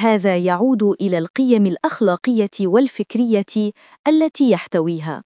وهذا يعود إلى القيم الأخلاقية والفكرية التي يحتويها.